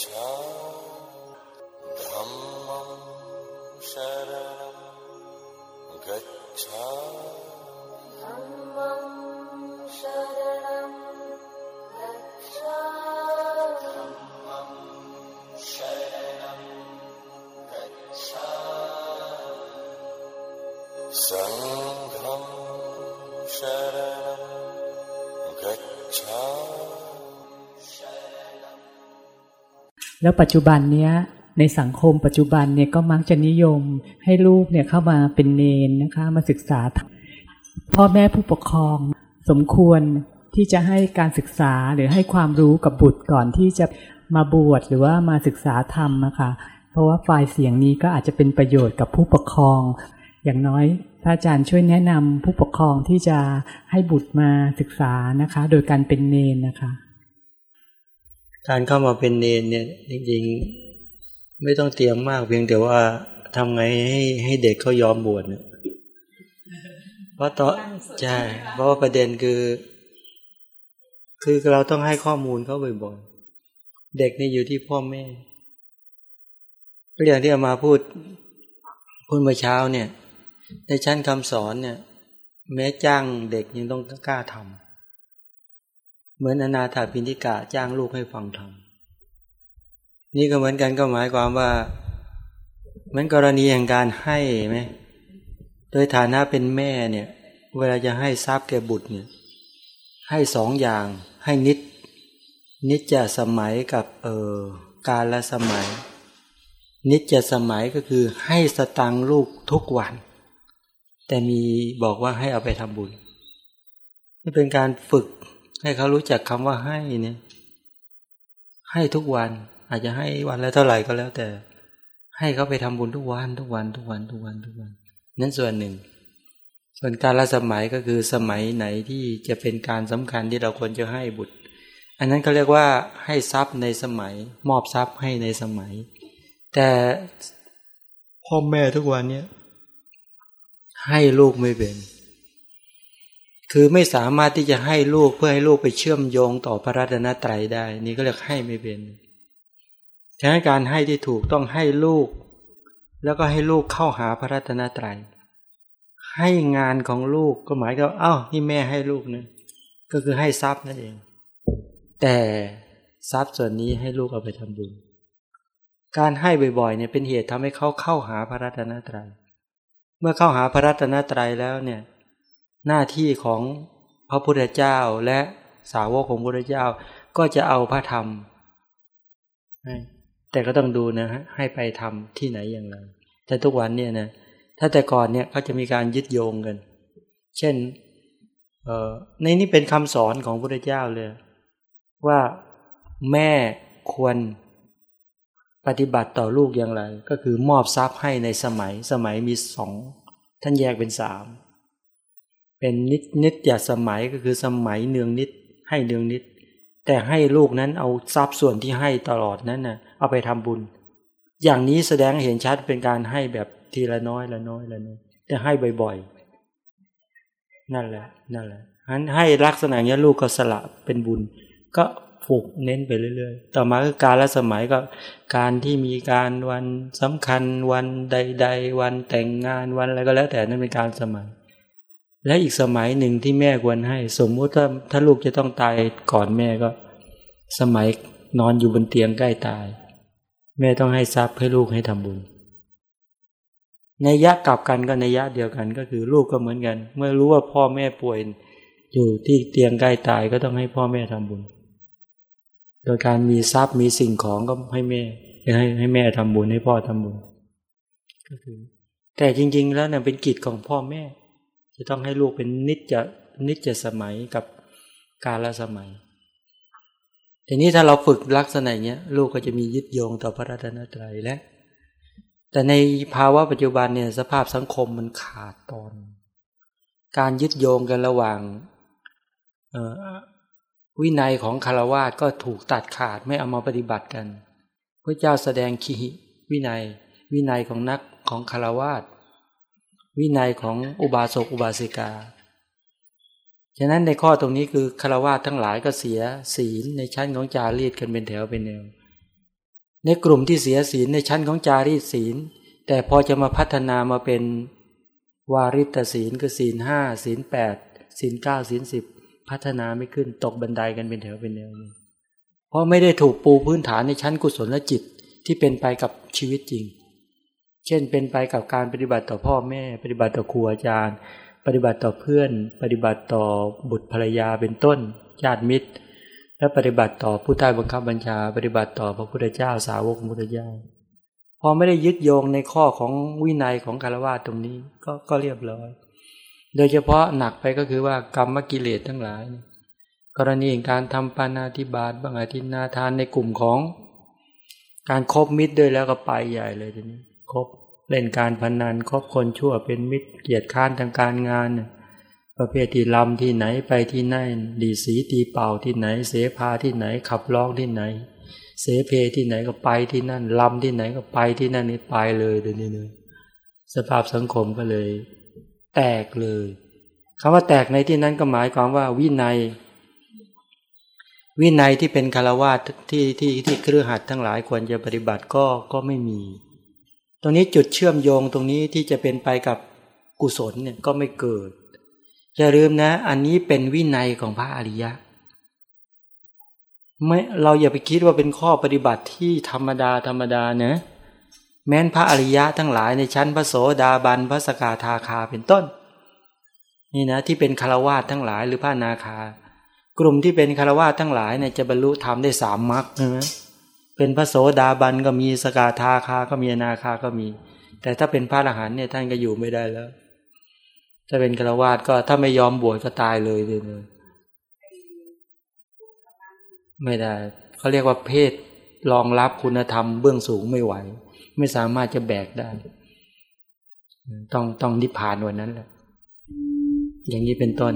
गच्छा धर्म शर गर गच्छा धरणं शर गच्छ แล้วปัจจุบันเนี้ยในสังคมปัจจุบันเนี่ยก็มักจะนิยมให้ลูกเนี่ยเข้ามาเป็นเนนนะคะมาศึกษา พ่อแม่ผู้ปกครอง สมควรที่จะให้การศึกษาหรือให้ความรู้กับบุตรก่อนที่จะมาบวชหรือว่ามาศึกษาธรรมนะคะเพราะว่าฝ่ายเสียงนี้ก็อาจจะเป็นประโยชน์กับผู้ปกครอง อย่างน้อยพระอาจารย์ช่วยแนะนำผู้ปกครองที่จะให้บุตรมาศึกษานะคะ โดยการเป็นเนนนะคะ การเข้ามาเป็นเนนเนี่ยจริงๆ ไม่ต้องเตรียมมากเพียงแต่ว่าทำไงให้ให้เด็กเขายอมบวชเนี่ยเพราะตอนใช่เพราะว่าประเด็นคือ คือเราต้องให้ข้อมูลเขาบ่อยๆเด็กนี่อยู่ที่พ่อแม่ก็อย่างที่อามาพูดพูดเมื่อเช้าเนี่ย ในชั้นคำสอนเนี่ย แม้จ้างเด็กยังต้องกล้าทำ เหมือนอนาถาปินิกะจ้างลูกให้ฟังธรรมนี่ก็เหมือนกันก็หมายความว่าเหมือนกรณีแห่งการให้ไหมโดยฐานะเป็นแม่เนี่ย เวลาจะให้ทรัพย์แก่บุตรเนี่ย ให้สองอย่างให้นิด นิจจะสมัยกับเออการละสมัย นิจจะสมัยก็คือให้สตังลูกทุกวัน แต่มีบอกว่าให้เอาไปทำบุญนี่เป็นการฝึก ให้เขารู้จักคำว่าให้เนี่ย ให้ทุกวัน อาจจะให้วันละเท่าไหร่ก็แล้วแต่ ให้เขาไปทำบุญทุกวัน ทุกวัน ทุกวัน ทุกวันทุกวัน นั่นส่วนหนึ่ง ส่วนการละสมัยก็คือสมัยไหนที่จะเป็นการสำคัญที่เราควรจะให้บุตร อันนั้นเขาเรียกว่าให้ทรัพย์ในสมัย มอบทรัพย์ให้ในสมัย แต่พ่อแม่ทุกวันเนี่ยให้ลูกไม่เป็น คือไม่สามารถที่จะให้ลูกเพื่อให้ลูกไปเชื่อมโยงต่อพระรัตนตรัยได้ นี่ก็เรียกให้ไม่เป็นฉะนั้นการให้ที่ถูกต้องให้ลูก แล้วก็ให้ลูกเข้าหาพระรัตนตรัย ให้งานของลูกก็หมายก็เอ้านี่แม่ให้ลูกนะก็คือให้ทรัพย์นั่นเอง แต่ทรัพย์ส่วนนี้ให้ลูกเอาไปทำบุญ การให้บ่อยๆเนี่ยเป็นเหตุทำให้เขาเข้าหาพระรัตนตรัย เมื่อเข้าหาพระรัตนตรัยแล้วเนี่ย หน้าที่ของพระพุทธเจ้าและสาวกของพระพุทธเจ้า ก็จะเอาพระธรรม แต่ก็ต้องดูนะฮะให้ไปทำที่ไหนอย่างไรแต่ทุกวันเนี่ยนะถ้าแต่ก่อนเนี่ยเขาจะมีการยึดโยงกัน เช่นเออในนี้เป็นคำสอนของพระพุทธเจ้าเลย ว่าแม่ควรปฏิบัติต่อลูกอย่างไร ก็คือมอบทรัพย์ให้ในสมัยสมัยมีสองท่านแยกเป็นสาม เป็นนิดนิดอย่าสมัยก็คือสมัยเนืองนิด ให้เนืองนิด แต่ให้ลูกนั้นเอาทรัพย์ส่วนที่ให้ตลอดนั้นนะ่ะเอาไปทำบุญ อย่างนี้แสดงเห็นชัดเป็นการให้แบบทีละน้อยละน้อยละน้อยแต่ให้บ่อยๆ นั่นแหละนั่นแหละอันให้ลักษณะนี้ลูกก็สละเป็นบุญ ก็ฝึกเน้นไปเรื่อยๆ ต่อมาคือการละสมัยก็การที่มีการวันสำคัญวันใด ๆ วันแต่งงานวันอะไรก็แล้วแต่นั่นเป็นการสมัย และอีกสมัยหนึ่งที่แม่ควรให้ สมมุติถ้าถ้าลูกจะต้องตายก่อนแม่ก็ สมัยนอนอยู่บนเตียงใกล้ตาย แม่ต้องให้ทรัพย์ให้ลูกให้ทำบุญในยะกลับกันก็ในยะเดียวกันก็คือลูกก็เหมือนกัน เมื่อรู้ว่าพ่อแม่ป่วยอยู่ที่เตียงใกล้ตายก็ต้องให้พ่อแม่ทำบุญ โดยการมีทรัพย์มีสิ่งของก็ให้แม่ให้ให้แม่ทำบุญให้พ่อทำบุญก็คือแต่จริง ๆ แล้วเนี่ยเป็นกิจของพ่อแม่ จะต้องให้ลูกเป็นนิจจะนิจจะสมัยกับกาลสมัย ทีนี้ถ้าเราฝึกลักษณะเนี้ยลูกก็จะมียึดโยงต่อพระรัตนตรัยและ แต่ในภาวะปัจจุบันเนี่ยสภาพสังคมมันขาดตอน การยึดโยงกันระหว่างวินัยของคารวาสก็ถูกตัดขาดไม่เอามาปฏิบัติกัน พระเจ้าแสดงขีวินัย วินัยของนักของคารวาส วินัยของอุบาสกอุบาสิกา ฉะนั้นในข้อตรงนี้คือคารวาสทั้งหลายก็เสียศีลในชั้นของจารีตกันเป็นแถวเป็นแนว ในกลุ่มที่เสียศีลในชั้นของจารีตศีล แต่พอจะมาพัฒนามาเป็นวาริตศีลคือศีลห้าศีลแปดศีลเก้าศีลสิบพัฒนาไม่ขึ้นตกบันไดกันเป็นแถวเป็นแนวเลยเพราะไม่ได้ถูกปูพื้นฐานในชั้นกุศลและจิตที่เป็นไปกับชีวิตจริง เช่นเป็นไปกับการปฏิบัติต่อพ่อแม่ ปฏิบัติต่อครูอาจารย์ ปฏิบัติต่อเพื่อน ปฏิบัติต่อบุตรภรรยาเป็นต้น ญาติมิตร และปฏิบัติต่อผู้ใต้บังคับบัญชา ปฏิบัติต่อพระพุทธเจ้าสาวกพระพุทธเจ้าพอไม่ได้ยึดโยงในข้อของวินัยของคารวะตรงนี้ก็ก็เรียบร้อย โดยเฉพาะหนักไปก็คือว่ากรรมกิเลสทั้งหลาย กรณีการทำปานาธิบาตบางอาทินนาทานในกลุ่มของ การครบมิตรด้วยแล้วก็ไปใหญ่เลยทีนี้ ครบเล่นการพนันคบคนชั่วเป็นมิตรเกียรติค้านทางการงาน ประเภทที่ลำที่ไหนไปที่นั่นดีสีตีเป่าที่ไหน เสพาที่ไหนขับร้องที่ไหน เสเพที่ไหนก็ไปที่นั่นลำที่ไหนก็ไปที่นั่นนี่ไปเลยเดี๋ยวนี้เลยสภาพสังคมก็เลย แตกเลยคำว่าแตกในที่นั้นก็หมายความว่าวินัย วินัยที่เป็นคารวะที่ที่ที่เครือขัดทั้งหลายควรจะปฏิบัติก็ก็ไม่มี ตรงนี้จุดเชื่อมโยงตรงนี้ที่จะเป็นไปกับกุศลเนี่ยก็ไม่เกิดอย่าลืมนะ อันนี้เป็นวินัยของพระอริยะไม่เราอย่าไปคิดว่าเป็นข้อปฏิบัติที่ธรรมดาธรรมดาเนะแม้นพระอริยะทั้งหลายในชั้นพระโสดาบันพระสกาทาคาเป็นต้น นี่นะที่เป็นคารวาสทั้งหลายหรือพระนาคา กลุ่มที่เป็นคารวาสทั้งหลายเนี่ยจะบรรลุธรรมได้สามมรรคใช่ไหม เป็นพระโสดาบันก็มีสกาทาคาก็มีนาคาก็มี แต่ถ้าเป็นพระอรหันต์เนี่ยท่านก็อยู่ไม่ได้แล้ว ถ้าเป็นฆราวาสก็ถ้าไม่ยอมบวชก็ตายเลยเลยเลยไม่ได้เขาเรียกว่าเพศรองรับคุณธรรมเบื้องสูงไม่ไหว ไม่สามารถจะแบกได้ ต้องต้องนิพพานวันนั้นแหละอย่างนี้เป็นต้น